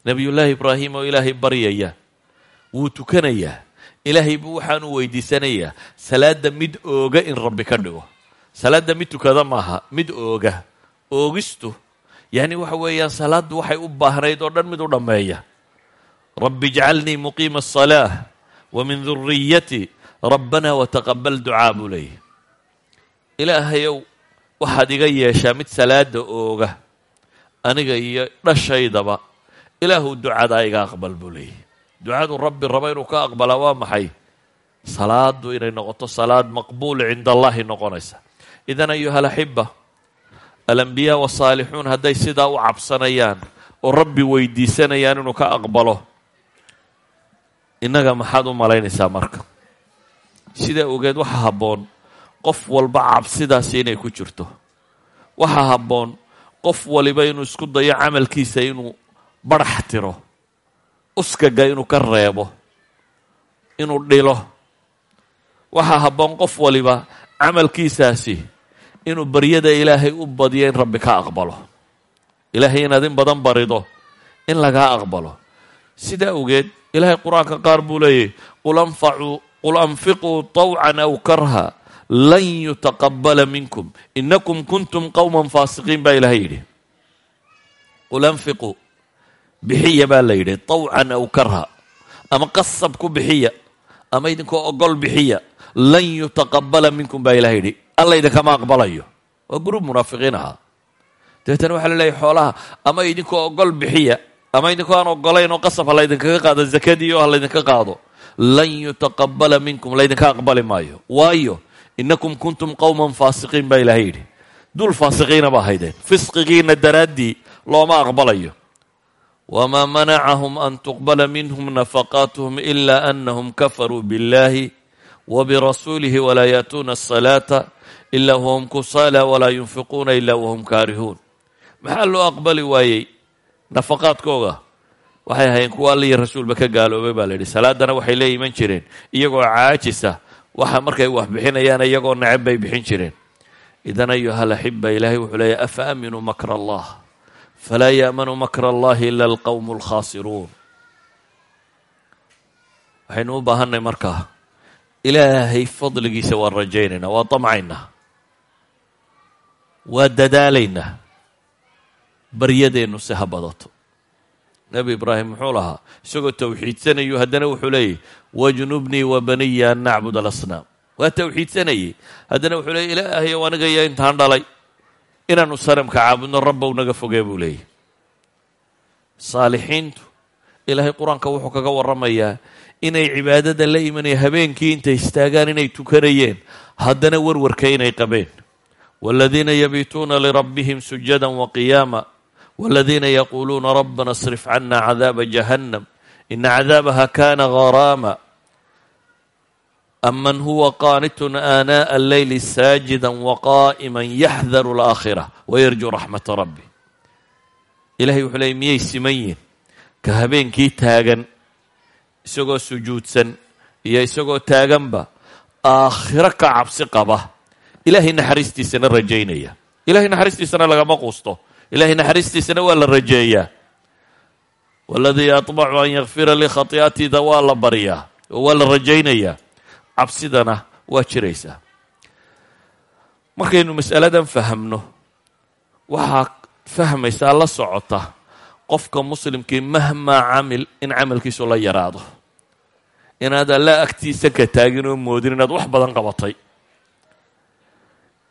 [SPEAKER 1] nebiyullaahi ibraahim oo ilaahay baryaya wuu tukanayaa ilaahay buu waxaanu weydiisanayaa salaadda mid ooga in rabbi ka dhigo salaadda mid tukada maaha mid ooga oogistu. Yacni waxa weeyaan salaaddu waxay u baahnayd oo dhan mid u dhammeeya. Rabbi ijcalnii muqiima asalaa wa min duriyatii rabbana wataqabal ducaa buu leeyahy ilaahayow waxaad iga yeeshaa mid salaada ooga aniga iyo dhashaydaba ilaahu ducadaa iga aqbal buu leeyahy ducadu rabbi raba inuu ka aqbalaa waa maxay? Salaadu inay noqoto salaad maqbuul cinda allahi noqonaysa idan ayuha alaxiba alambiyaa wasaalixuun hadday sidaa u cabsanayaan oo rabbi weydiisanayaan inuu ka aqbalo innaga maxaad u malaynaysaa marka. Sidaa ogeed waxaa habboon qof walba cabsidaasi inay ku jirto. Waxaa habboon qof waliba inuu isku dayo camalkiisa inuu barax tiro uskaga inuu ka reebo inuu dhilo. Waxaa habboon qof waliba camalkiisaasi inuu baryada ilaahay u badiyo in rabbi ka aqbalo. Ilaahay inaad in badan barido in lagaa aqbalo. Sidaa awgeed ilaahay qur'aanka qaar buu leeyahy qul anfiquu طawcan aw karha lan yutaqabala minkum. Inakum kuntum qowma faasiqiin baa ilahay yidhi. Qul anfiquu bixiya baa la yidhi طawcan aw karha ama qasab ku bixiya ama idinkoo ogol bixiya lan yutaqabala minkum baa ilahay yidhi alla idinkama aqbalayo. Waa gruub munaafiqiin ahaa. Dabeetana waxaa la leeyahy xoolaha ama idinkoo ogol bixiya ama idinkoo aan ogolayn oo qasab ha laydinkaga qaado zakadii oo ha laydinka qaado lan yutaqabala minkum laydinka aqbali maayo. Waayo inakum kuntum qowman faasiqiin baa ilahay yidhi. Dul faasiqiina ba ahaydeen fisqigiina daraaddii looma aqbalayo. Wmaa manacahum an tuqbala minhum nafaqaatuhum ila anahum kafaruu biاllahi wbirasuulihi walaa yaatuuna asalaata ila wahum kusaala walaa yunfiquuna ila wahum kaarihuun maxaa loo aqbali waayey nafaqaadkooga waxay ahayn kuwa alla iyo rasuulba ka gaaloobay baa la yidhi salaadana waxay la iman jireen iyagoo caajisa waxa markay wax bixinayaan iyagoo necab bay bixin jireen idan ayuha alaxiba ilaahay wuxuu leeyahy afa aaminuu makra allah falaa yaamanu makra allahi ila alqowmu alkhaasiruun waxaynu u baahanay markaa ilaahay fadligiisa waan rajaynaynaa waa damcaynaa waa dadaalaynaa baryadeennu si ha badato nebi ibraahim muxuu lahaa isagoo tawxiidsanayu haddana wuxuu leeyahy wajnubnii wa baniya an nacbud alasnaam. Waa tawxiidsanayey haddana wuxuu leeyay ilaahayow aniga iyo intaan dhalay inaanu sanamka caabudno rabbow naga fogee buu leeyahy saalixiintu ilaahay qur'aanka wuxuu kaga warramayaa inay cibaadada la imanaya habeenkii intay istaagaan inay tukanayeen haddana warwarka inay qabeen waaladiina yabiituuna lirabbihim sujada waqiyaama waaladiina yaquuluuna rabbana asrif cana cadaaba jahannam ina cadaabaha kana garaama aman huwa qaanitun aanaaءa alleyli saajida waqaa'ima yaxdaru alaakhira wayarjuu raxmata rabbi ilahay wuxuu leeyay miyay siman yihiin ka habeenkii taagan isagoo sujuudsan iyo isagoo taaganba aakhiro ka cabsi qaba ilaahay naxariistiisana rajaynaya. Ilahay naxariistiisana lagama quusto. Ilahay naxariistiisana waa la rajeeyaa waladii aطmacu an yakfira lii khati'atida waa la baryaa oo waa la rajaynayaa cabsidana waa jiraysaa markaynu mas'aladan fahamno waxaa fahmaysaa la socota qofka muslimkii mahmaa camil in camalkiisu la yaraado. Inaad alla agtiisa ka taagin oo moodin inaad wax badan qabatay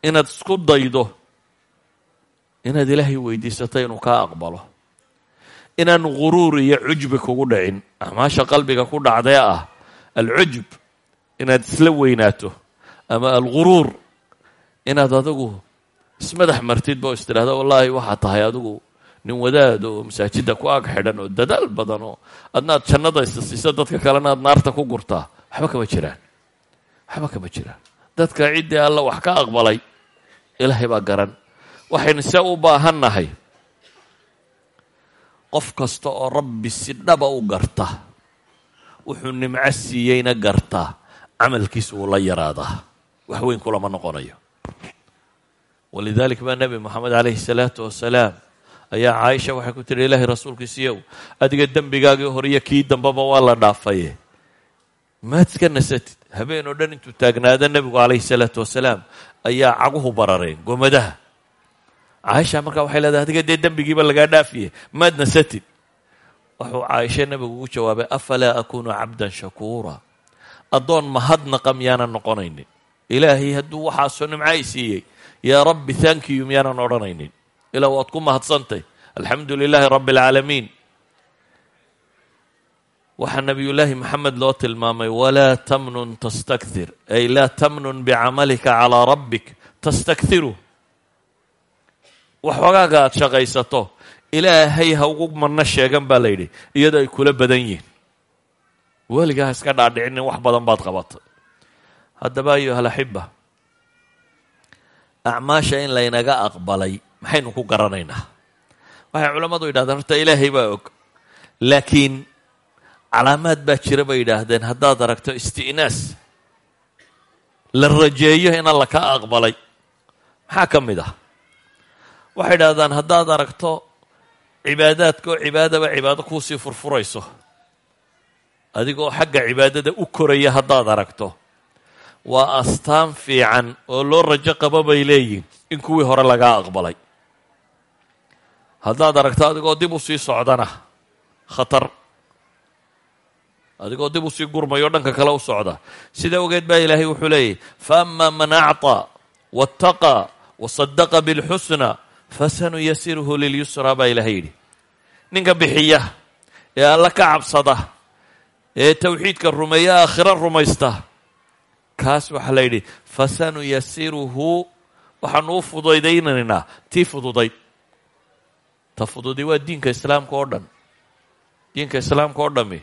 [SPEAKER 1] inaad isku daydo inaad ilaahay weydiisatay inuu kaa aqbalo. Inaan guruur iyo cujbi kugu dhicin. Acmaasha qalbiga ku dhacdee ah alcujb inaad isla weynaato ama alguruur inaad adigu ismadax martidba oo is tidhahda wallaahi waxaa tahay adigu nin wadaad oo masaajidda ku ag xidhan oo dadaal badan oo adna aad jannada isasiiso dadka kalena aad naarta ku gurtaa. Waxba kama jiraan. Waxba kama jiraan. Dadka ciddii alla wax ka aqbalay ilaahay baa garan. Waxaynu se u baahannahay. Qof kasta oo rabbi si dhaba u garta wuxuu nimco siiyeyna gartaa camalkiisu wuu la yaraadaa. Wax weyn kulama noqonayo. Walidalik baa nebi moxamed calayhi salaatu wasalaam ayaa caaisha waxay ku tihi ilaahay rasuulkiisiiyow adiga dembigaagii horiyo kii dambeba waa la dhaafaye. Maad iska nasatid. Habeen oo dhan intuu taagnaada nebigu calayhi salaatu wasalaam ayaa caguhu barareen gomadaha caaisha markaa waxay leedahay adiga dee dembigiiba lagaa dhaafiye maad nasatid wuxuu caaisha nebigu ugu jawaabay afalaa akuunu cabdan shakuura? Addoon mahadnaqa miyaanan noqonaynin. Ilaahay hadduu waxaasoo nimca i siiyey. Yaa rabbi thankiyu miyaanan odhanaynin. Ilaa waad ku mahadsantay alxamdu lilaahi rabbi alcaalamiin waxaa nebiyullaahi maxamed loo tilmaamay walaa tamnun tastakthir. Ay laa tamnun bicamalika calaa rabbik. Tastakhiru waxoogaaga aad shaqaysato ilaahay ha ugu manno sheegan baa la yidhi iyadoo ay kula badan yihiin weligaa ha iska dhaadhicinin wax badan baad qabatay haddaba ayuha alaxiba acmaasha in laynaga aqbalay maxaynu ku garanaynaa? Waxay culammadu yidhahdaan horta ilaahay baa og. Laakiin calaamaad baa jira bay yidhaahdeen haddaad aragto isti'naas. La rajeeyo in alla ka aqbalay. Maxaa ka mid ah? Waxay idhahdaan haddaad aragto cibaadaadka oo cibaadaba cibaado kuusii furfurayso. Adigoo xagga cibaadada u koraya haddaad aragto. Waa astaan fiican oo loo rajo qabo bay leeyihiin in kuwii hore lagaa aqbalay. Haddaad aragto adigoo dib u sii socdana khatar adigoo dib u sii gurmayo dhanka kale u socda sida ogeed baa ilaahay wuxuu leeyahy faama man acطaa waاtaqaa wasadaqa biاlxusna fasanuyasiruhu lilyusraa baa ilaahay yidhi ninka bixiya ee alla ka cabsada ee towxiidka rumeeya aakhiro rumaysta kaas waxaa la yidhi fasanuyasiruhu waxaanu u fududaynaynaa tii fududayd ta fududay waa diinka islaamka oo dhan diinka islaamka oo dhami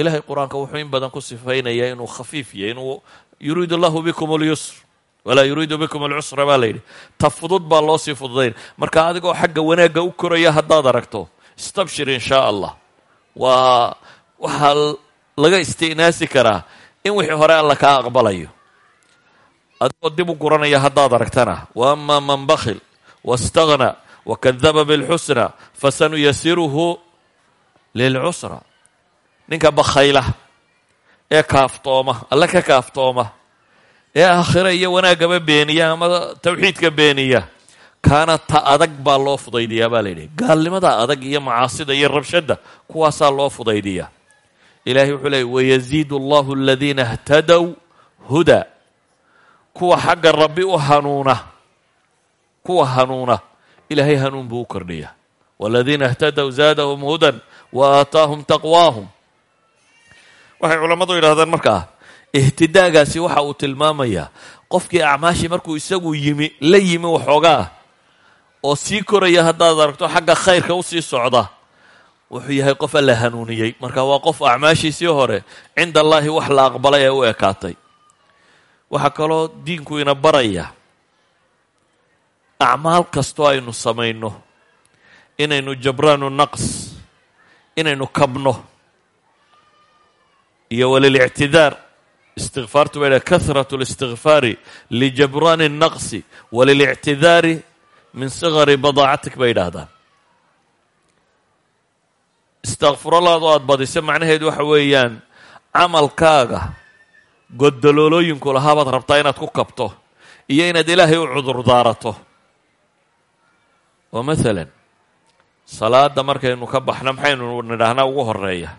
[SPEAKER 1] ilahay quraanka wuxuu in badan ku sifaynayaa inuu khafiif yahy inuu yuriidu allahu bikum اlyusr walaa yuriidu bikum alcusra baa layidhi ta fudud baa loo sii fududayn. Marka adigoo xagga wanaagga u koraya haddaad aragto istabshir in shaa allah. Waa waxaa laga isti'naasi karaa in wixii hore alla kaa aqbalayo. Adigoo dib u guranaya haddaad aragtana wa ama man bakhil waاstaghna wakadaba bilxusna fasanuyasiruhu lilcusra ninka bakhayla ee kaaftooma. Alle ka kaaftooma. Ee aakhire iyo wanaaggaba beeniya ama tawxiidka beeniya. Kaana ta adag baa loo fudaydiyaa baa la yidhi. Gaalnimada adag iyo macaasida iyo rabshadda kuwaasaa loo fudaydiyaa. Ilahay wuxuu leeyay wayaziidu allahu aladiina اhtadow huda. Kuwa xagga rabbi u hanuuna. Kuwa hanuuna. Ilaahay hanuun buu u kordhiyaa. Waladiina اhtadow zaadahum hudan wa aataahum taqwaahum waxay culammadu yidhahdeen markaa ihtidaagaasi waxa uu tilmaamayaa qofkii acmaashii markuu isagu yimi la yimi waxoogaa oo sii koraya haddaad aragto xagga khayrka u sii socda wuxuu yahay qof alla hanuuniyey. Marka waa qof acmaashiisii hore cinda allaahi wax la aqbalay ee u ekaatay. Waxaa kaloo diinku ina baraya acmaal kastoo aynu samayno inaynu jabraanu naqs inaynu kabno iyo walilictidaar istikfaartu bay dhahay kahrat اlistikfaari lijabraani الnaqsi walilictidaari min sigari badaacatik bay yidhaahdaan istakfuralaad oo aada badisa macnaheedu waxa weeyaan camalkaaga goddoloolooyinku lahaabaad rabtaa inaad ku kabto iyo inaad ilaahay u cudur daarato oo maalan salaada markaynu ka baxno maxaynu nidhaahnaa ugu horeeya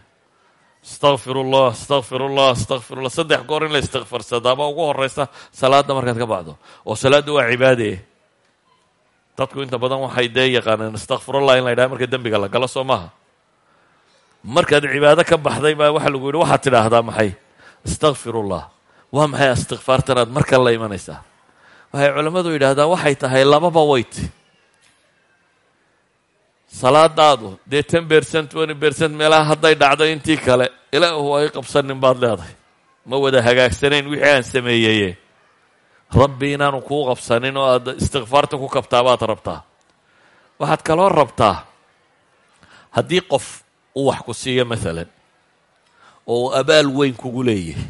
[SPEAKER 1] astaqfir ullah astaqfir ullah astaqfir ullah saddex goor in la istikfarsadaaba ugu horeysa salaadda markaad ka baxdo oo salaaddu waa cibaadee dadku inta badan waxay dee yaqaaneen astakfirullah in la yidhaha marka dembiga la galo soo maaha. Markaad cibaado ka baxday baa waxaa lagu yidhi waxaad tidhaahdaa maxay? Astakfirullah waa maxay istikfaartanaad markan la imanaysaa waxay culammadu yidhaahdaa waxay tahay lababa weyt salaadaadu dee ten bercent twenty bercent meelaha hadday dhacdo intii kale ilaahu ay qabsanin baad leedahay. Ma wada hagaagsanayn wixii aan sameeyeye. Rabbi inaanu kuu qabsanin oo aad istikfaarta ku kabtaa baad rabtaa. Waxaad kaloo rabtaa haddii qof uu wax ku siiyo maalan oo uu abaal weyn kugu leeyahay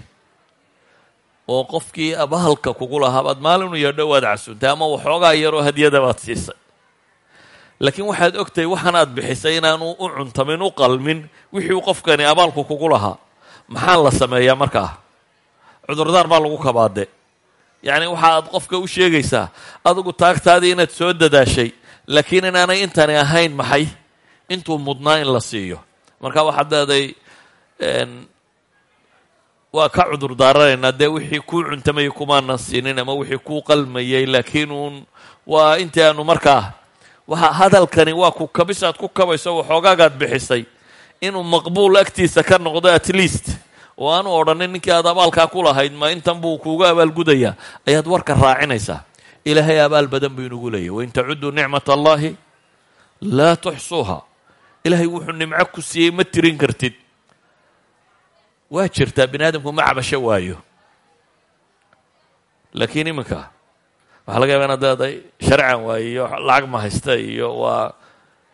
[SPEAKER 1] oo qofkii abaalka kugu lahaa baad maalinu yeedho waad casuuntay ama waxoogaa yaroo hadyada baad siisay laakiin waxaad ogtahay waxaan aad bixisay inaanu u cuntamin u qalmin wixii qofkani abaalku kugu lahaa. Maxaa la sameeyaa markaa? Cudurdaar baa lagu kabaade. Yacni waxa aad qofka u sheegaysaa adigu taagtaadii inaad soo dadaashay laakiin inaanay intani ahayn maxay? Intuu mudnaa in la siiyo. Marka waxaad leeday waa ka cudur daaranaynaa dee wixii kuu cuntamayay kumaanan siinin ama wixii kuu qalmayay laakiin uun waa intii aanu markaa hadalkani waa ku kabis aad ku kabayso waxoogaagaad bixisay. Inuu maqbuul agtiisa ka noqdo at least. Oo aanu odhanin ninkii aad abaalkaa ku lahayd ma intan buu kuuga abaalgudayaa ayaad warka raacinaysaa. Ilaahay abaal badan buu inugu leeyahy wain tacuduu nicmat allahi laa tuxsuuha ilaahay wuxuu nimco ku siiyey ma tirin kartid. Waa jirtaa bini aadamku ma cabasho waayo. Laakiin iminka waxaa laga yaba inaad leedahay sharcan waaye iyo lacag ma haysta iyo waa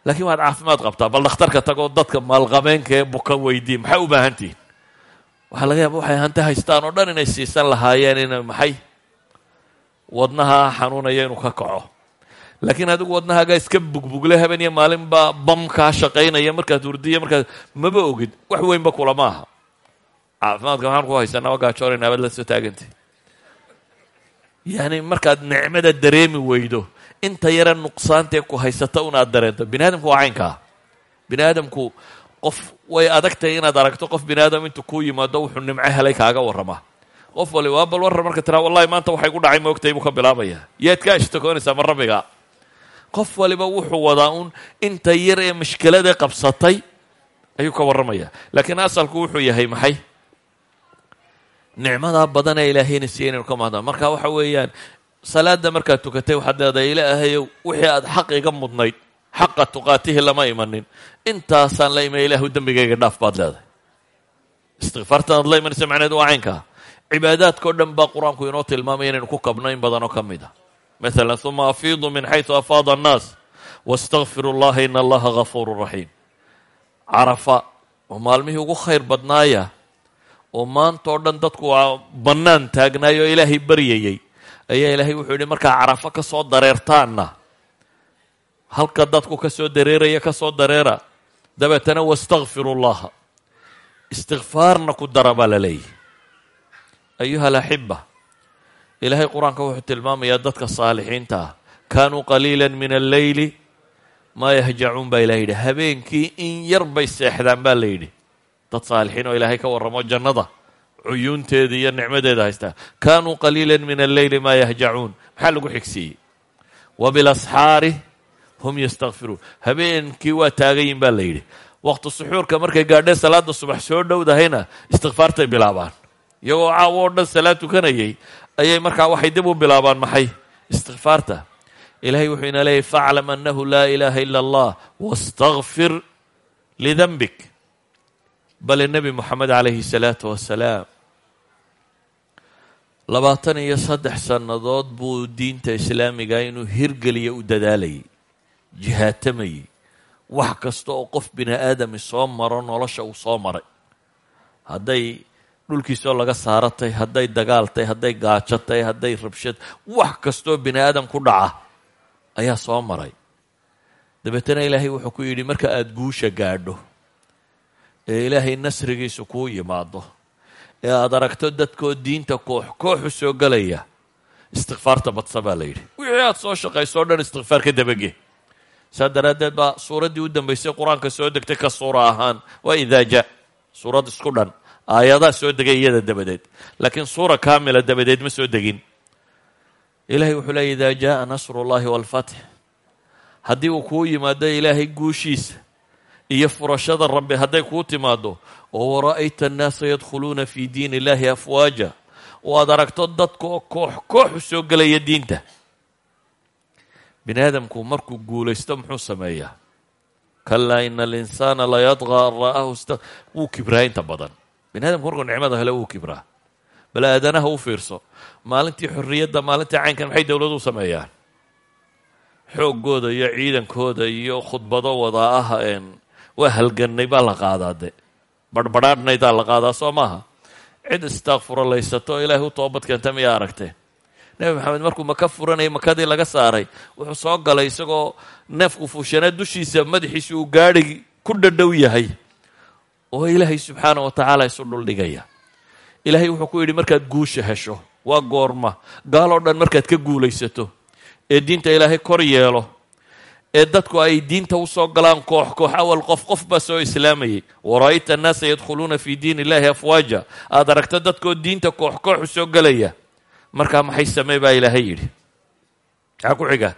[SPEAKER 1] laakiin waad caafimaad qabtaa bal dhakhtarka tagoo dadka maalqabeenka ee buka weydii maxay u baahan tihiin waxaa laga yaaba waxay hanti haystaan oo dhan inay siisan lahaayeen ina maxay? Wadnaha xanuunaya inuu ka kaco. Laakiin adigu wadnahaagaa iska bugbugle haben iyo maalinbaa bamkaa shaqaynaya markaad hurdiya markaad maba ogid wax weynba kulama aha caafimaadka waxaan ku haysanaa waa gaajoorayna la soo taagantay yacni markaad nicmada dareemi weydo inta yara nuqsaantee ku haysata unaad dareento. Bini aadamku waa caynkaa bini aadamku qof way adagtahay inaad aragto qof bini aadam intuu kuu yimaado wuxuu nimco helay kaaga warramaa qof wali waa bal warran marka tiraa wallahi maanta waxay ku dhacay moogtay buu ka bilaabaya. Yaad ka ashtakoonaysaa ma rabbiga. Qof waliba wuxuu wadaa uun inta yar ee mashkiladee qabsatay ayuu ka warramaya. Laakiin asalku wuxuu yahay maxay nicmadaa badan ee ilaahayna siiya inaynu ka mahadna marka waxa weeyaan salaada markaad tukatay waxaad leedahay ilaahayow wixii aad xaq iga mudnayd xaqa tuqaatihi lama imanin. Intaasaan la imay ilaahu dembigayga dhaaf baad leedahay. Istikfaartan aad la imanaysa macneed waa caynkaa cibaadaadkao dhan baa qur'aanku inoo tilmaamaya inaynu ku kabno in badan oo ka mid a maala uma afiidu min xaysu afaada annaas wastakfiru llaha ina allaha gafuuru raxiim carafa oo maalmihii ugu khayr badnaaya oo maanta oo dhan dadku waa bannaan taagnaay oo ilaahay baryayey ayaa ilaahay wuxuu yidhi markaa carafo ka soo dareertaanna halka dadku ka soo dareeraya ka soo dareera dabeetana wastakfiru llaha istikfaarna ku dara baa la leeyahy ayuha alaxiba ilaahay qur'aanka wuxuu tilmaamayaa dadka saalixiinta ah kaanuu qaliila min alleyli maa yahjacuun baa ilahay yidhi. Habeenkii in yar bay seexdaan baa la yidhi dad saalixiin oo ilaahay ka warramo jannada. Cuyuunteeda iyo nicmadeeda haystaa kaanuu qaliila min alleyli maa yahjacuun. Maxaa lagu xigsiiyey? Wa bilasxaari hum yastakfiruun habeenkii waa taagayin baa la yidhi waqti suxuurka markay gaadheen salaada subax soo dhowdahayna istikfaartay bilaabaan. Iyagoo caawo oo dhan salaad tukanayay ayay markaa waxay dib u bilaabaan maxay? Istikfaarta ilahay wuxuu ina leeyahy faclam annahu laa ilaaha ila allah wastakfir lidanbik bale nebi moxamed calayhi salaatu wasalaam labaatan iyo saddex sannadood buu diinta islaamiga inuu hirgeliya u dadaalayay jihaatamayay wax kasta oo qof bini aadami soo maro nolosha uu soo maray. Hadday dhulkiisoo laga saaratay hadday dagaaltay hadday gaajatay hadday rabshad wax kastooo bini aadam ku dhaca ayaa soo maray. Dabeetana ilaahay wuxuu ku yidhi marka aada guusha gaadho ee ilaahay nasrigiisu kuu yimaado. Ee aada aragto dadkoo diinta koox koox soo galaya istikfaarta badsa baa la wixii aad soo shaqayso dhan istikfaar ka dabage saa daraaddeed baa suuraddii u dambaysay qur'aanka soo degtay ka suura ahaan waa idaa ja suurad isku dhan aayadaa soo degay iyada dabadeed. Laakiin suura kaamila dabadeed ma soo degin. Ilaahay wuxuu leeya idaa jaaa nasrullaahi waalfatx haddii uu kuu yimaado ilaahay guushiisa iyo furashada rabbi hadday kuu timaado oo wara'ayta annaasa yadkhuluuna fi diin illahi afwaaja oo aad aragto dadkaoo koox kooxu soo gelaya diinta. Bini aadamku markuu guulaysto muxuu sameeyaa. Kalaa ina alinsaana layadغى an ra'ahu wuu kibraa inta badan. Bini adamku markuu nicmada hele wuu kibraa. Bal aadanaha u fiirso. Maalintii xorriyadda maalintii caynkan maxay dowladuhu sameeyaan? Xooggooda iyo ciidankooda iyo khudbado wadaa ah waa halgannay baa la qaadaa de barhbadhaadhnaydaa la qaadaa soo maaha? Cid istaakfuralaysato oo ilaahay u toobad keenta miyaa aragteen nebi maxamed markuu maka furanayay makadii laga saaray wuxuu soo galay isagoo neefku fuushanaa dushiisa madaxiisa uu gaadhi ku dhadhow yahay. Oo ilaahay subxaana wa tacaala isu dhuldhigaya ilaahay wuxuu ku yidhi markaad guusha hesho waa goorma. Gaaloo dhan markaad ka guulaysato ee diinta ilaahay kor yeelo ee dadku ay diinta u soo galaan koox koox awal qof qof baa soo islaamayay. Wara'ayta annaasa yadkhuluuna fi diin illahi afwaaja. Aad aragto dadkoo diinta koox koox u soo gelaya markaa maxay samey baa ilaahay yidhi? Maxaa ku xiga?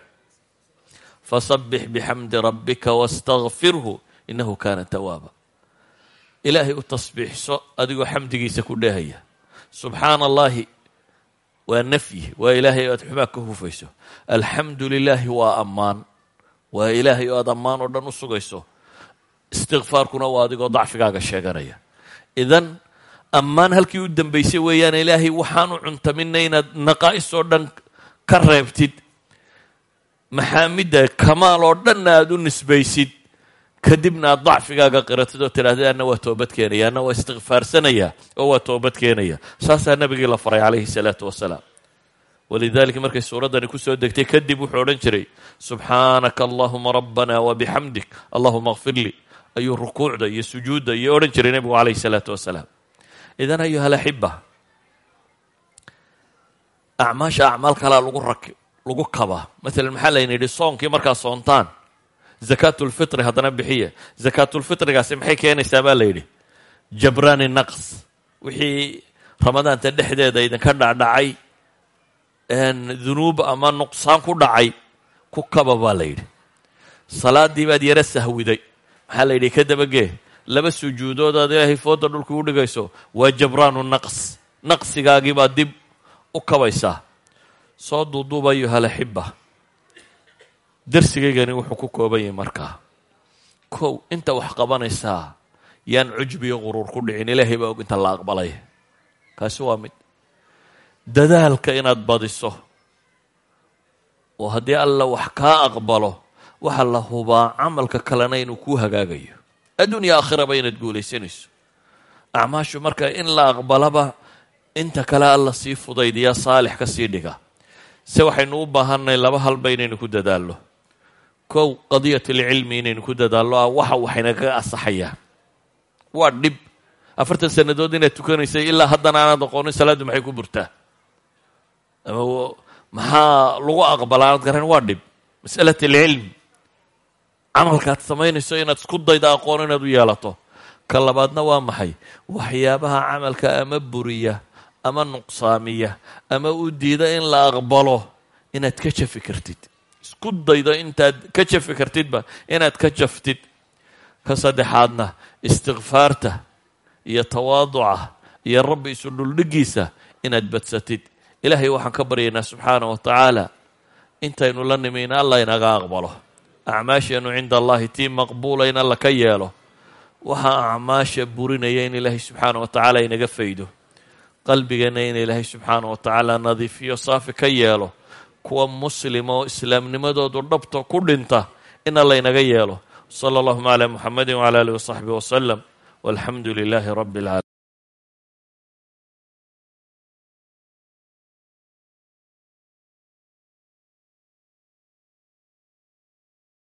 [SPEAKER 1] Fasabbix bixamdi rabbika wastakfirhu inahu kaana tawaaba ilaahay u tasbiixso adigoo xamdigiisa ku dhehaya subxaana allahi waa nafyi. Waa ilaahay aad xumaa ka hufayso. Alxamdu lilaahi waa ammaan waa ilaahay oo aad ammaan oo dhan u sugayso. Istikfaarkuna waa adigoo dacfigaaga sheeganaya. Idan ammaan halkii u dambaysay weeyaan ilaahay waxaanu cuntamina inaad naqaa'is oo dhan ka reebtid. Maxaamidda kamaal oo dhanna aada u nisbaysid. Kadibna aad dacfigaaga qiratid oo tidhahdid anna waa toobad keenaya anna waa istikfaarsanaya oo waa toobad keenaya. Saasaa nabigii la faray calayhi salaatu wasalaam walidalika markay suuraddani ku soo degtay kadib wuxuu odhan jiray subxaanaka allahuma rabbana wabixamdik allahuma kfir lii ayuu rukuucda iyo sujuudda iyo odhan jiray nebigu calayhi salaatu wasalaam idan ayuha alaxiba acmaasha acmaal kalaa lagu rak lagu kabaa maalan maxaa layna yidhi soonkii markaa soontaan zakaatulfitri haddana bixiya zakaatulfitrigaasi maxay keenaysaa baa la yidhi jabraani naqs wixii ramadaanta dhexdeeda idinka dhacdhacay dunuub ama nuqsaan ku dhacay ku kaba baa la yidhi. Salaadii baad yaro sahwiday. Maxaa la yidhi ka dabagee laba sujuudood aad ilaahay fooda dhulka u dhigayso waa jabraanu naqs. Naqsigaagii baad dib u kabaysaa. Soo duuduuba ayuhalaxiba darsigaygani wuxuu ku kooban yahay markaa kow inta wax qabanaysaa yaan cujbiyo quruur ku dhicin. Ilaahay baa og inta la aqbalay. Kaasi waa mid dadaalka inaad badiso. Oo haddii alla wax kaa aqbalo waxa la hubaa camalka kalena inuu kuu hagaagayo. Adduunya aakhiraba inaad guulaysanayso. Acmaashu marka in la aqbalaba inta kale alla sii fudaydiya saalix ka sii dhiga. Se waxaynu u baahanay laba halba inaynu ku dadaallo. Kow qadiyat alcilmi inaynu ku dadaallo ah waxa waxaynagaga asaxayaa waa dhib. Afartan sannadood inaad tukanaysay ilaa haddana aanaad aqoonin salaaddu maxay ku burtaa ama maxaa lagu aqbalaa aanad garan waa dhib. Masalat alcilm camalkaad samaynayso inaad isku dayda aqoon inaad u yeelato. Ka labaadna waa maxay? Waxyaabaha camalka ama buriya ama nuqsaamiya ama u diida in la aqbalo inaad ka jafi kartid. Isku daydo intaad ka jafi kartidba inaad ka jaftid. Ka saddexaadna istikfaarta iyo tawaaduca iyo rabbi isu dhuldhigiisa inaad badsatid ilaahay waxaan ka baryaynaa subxaana wa tacaala intaynu la nimayna allah inaga aqbalo. Acmaasheenu cinda allahi tii maqbuula in alla ka yeelo. Waxaa acmaasha burinaya in ilaahay subxaana wa tacaala inaga faydo. Qalbigeenna in ilaahay subxaana wa tacaala nadiifiyo saafi ka yeelo. Kuwa muslima oo islaamnimadoodu dhabta ku dhinta in alla inaga yeelo. Sala allahuma calaa muxamedi wcala alihi wasaxbihi wasalam walxamdu lilaahi rabbi اlcaalamiin